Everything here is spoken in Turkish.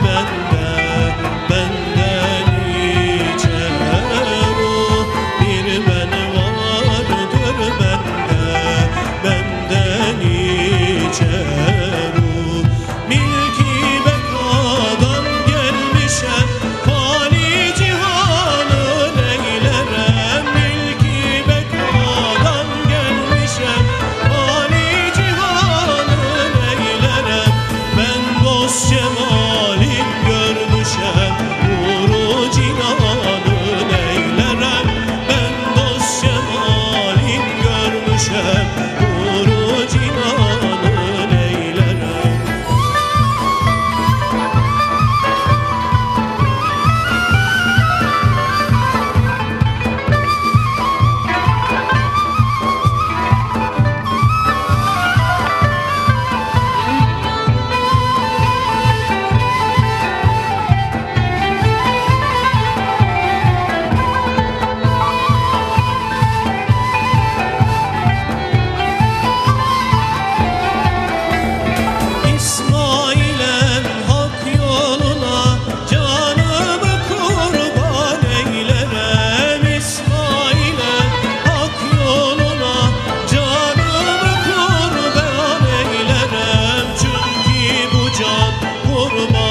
Amen. can kurban